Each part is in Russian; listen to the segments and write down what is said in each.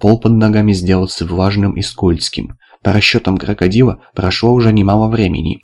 Пол под ногами сделался влажным и скользким. По расчетам крокодила прошло уже немало времени.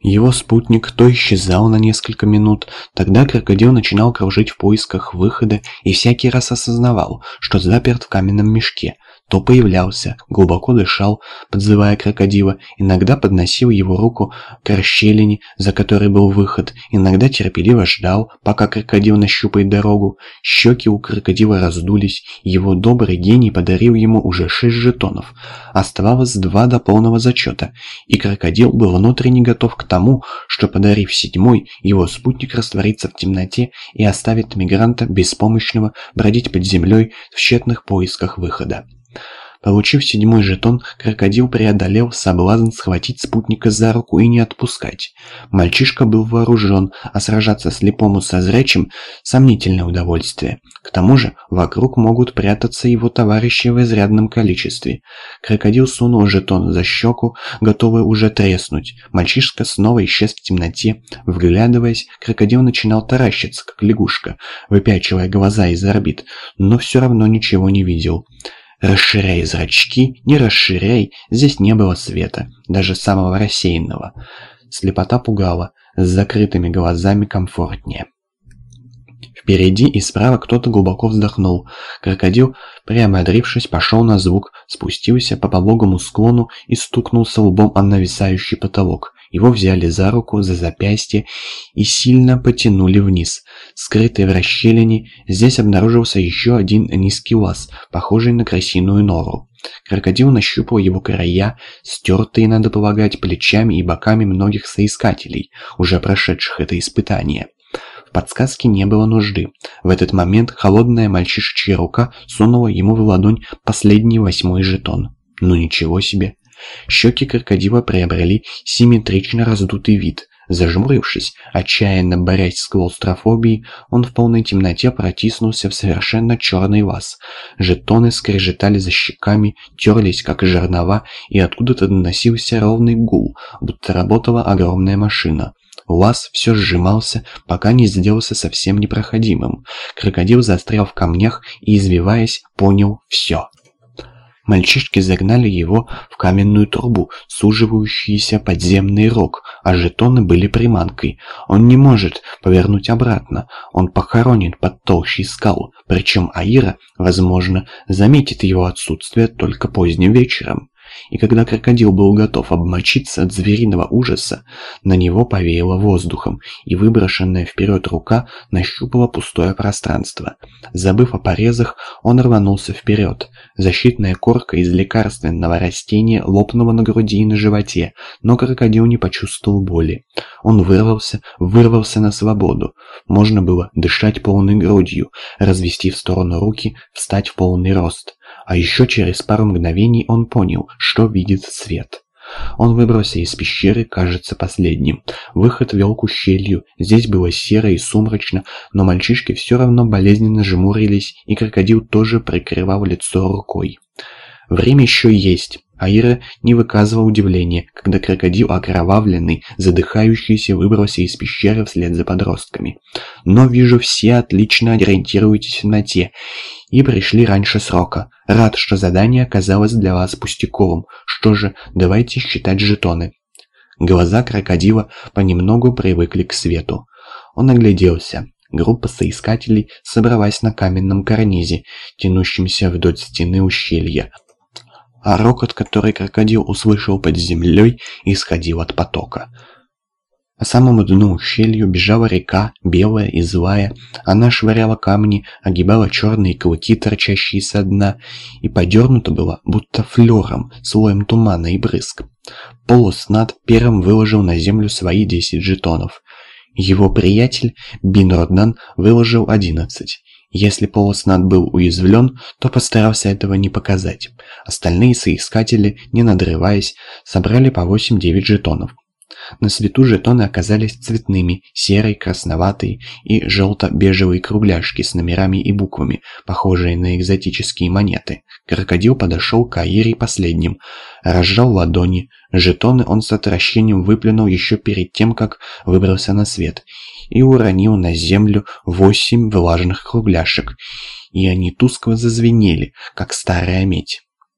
Его спутник то исчезал на несколько минут, тогда крокодил начинал кружить в поисках выхода и всякий раз осознавал, что заперт в каменном мешке, то появлялся, глубоко дышал, подзывая крокодила, иногда подносил его руку к расщелине, за которой был выход, иногда терпеливо ждал, пока крокодил нащупает дорогу. Щеки у крокодила раздулись, его добрый гений подарил ему уже шесть жетонов. Оставалось два до полного зачета, и крокодил был внутренне готов к тому, что, подарив седьмой, его спутник растворится в темноте и оставит мигранта беспомощного бродить под землей в тщетных поисках выхода. Получив седьмой жетон, крокодил преодолел соблазн схватить спутника за руку и не отпускать. Мальчишка был вооружен, а сражаться слепому со зрячим – сомнительное удовольствие. К тому же вокруг могут прятаться его товарищи в изрядном количестве. Крокодил сунул жетон за щеку, готовый уже треснуть. Мальчишка снова исчез в темноте. Вглядываясь, крокодил начинал таращиться, как лягушка, выпячивая глаза из орбит, но все равно ничего не видел. Расширяй зрачки, не расширяй, здесь не было света, даже самого рассеянного. Слепота пугала, с закрытыми глазами комфортнее. Впереди и справа кто-то глубоко вздохнул. Крокодил, приободрившись, пошел на звук, спустился по пологому склону и стукнулся лбом о нависающий потолок. Его взяли за руку, за запястье и сильно потянули вниз. Скрытый в расщелине, здесь обнаружился еще один низкий лаз, похожий на крысиную нору. Крокодил нащупал его края, стертые, надо полагать, плечами и боками многих соискателей, уже прошедших это испытание. В подсказке не было нужды. В этот момент холодная мальчишечья рука сунула ему в ладонь последний восьмой жетон. Ну ничего себе. Щеки крокодила приобрели симметрично раздутый вид. Зажмурившись, отчаянно борясь с клаустрофобией, он в полной темноте протиснулся в совершенно черный лаз. Жетоны скрежетали за щеками, терлись как жернова, и откуда-то доносился ровный гул, будто работала огромная машина. Лаз все сжимался, пока не сделался совсем непроходимым. Крокодил застрял в камнях и, извиваясь, понял все. Мальчишки загнали его в каменную трубу, суживающийся подземный рог, а жетоны были приманкой. Он не может повернуть обратно, он похоронен под толщей скал, причем Аира, возможно, заметит его отсутствие только поздним вечером. И когда крокодил был готов обмочиться от звериного ужаса, на него повеяло воздухом, и выброшенная вперед рука нащупала пустое пространство. Забыв о порезах, он рванулся вперед. Защитная корка из лекарственного растения лопнула на груди и на животе, но крокодил не почувствовал боли. Он вырвался, вырвался на свободу. Можно было дышать полной грудью, развести в сторону руки, встать в полный рост. А еще через пару мгновений он понял, что видит свет. Он выбрался из пещеры, кажется, последним. Выход вел к ущелью. Здесь было серо и сумрачно, но мальчишки все равно болезненно жмурились, и крокодил тоже прикрывал лицо рукой. Время еще есть. Аира не выказывал удивления, когда крокодил окровавленный, задыхающийся, выбрался из пещеры вслед за подростками. «Но вижу, все отлично ориентируетесь в темноте и пришли раньше срока. Рад, что задание оказалось для вас пустяковым. Что же, давайте считать жетоны». Глаза крокодила понемногу привыкли к свету. Он огляделся. Группа соискателей собралась на каменном карнизе, тянущемся вдоль стены ущелья, а рокот, который крокодил услышал под землей, исходил от потока. По самому дну ущелью бежала река, белая и злая. Она швыряла камни, огибала черные клыки, торчащие со дна, и подернута была, будто флером, слоем тумана и брызг. Полуснат первым выложил на землю свои десять жетонов. Его приятель Бин выложил одиннадцать. Если полуснат был уязвлен, то постарался этого не показать. Остальные соискатели, не надрываясь, собрали по 8-9 жетонов. На свету жетоны оказались цветными, серые, красноватые и желто-бежевые кругляшки с номерами и буквами, похожие на экзотические монеты. Крокодил подошел к Аире последним, разжал ладони. Жетоны он с отвращением выплюнул еще перед тем, как выбрался на свет, и уронил на землю восемь влажных кругляшек, и они тускло зазвенели, как старая медь.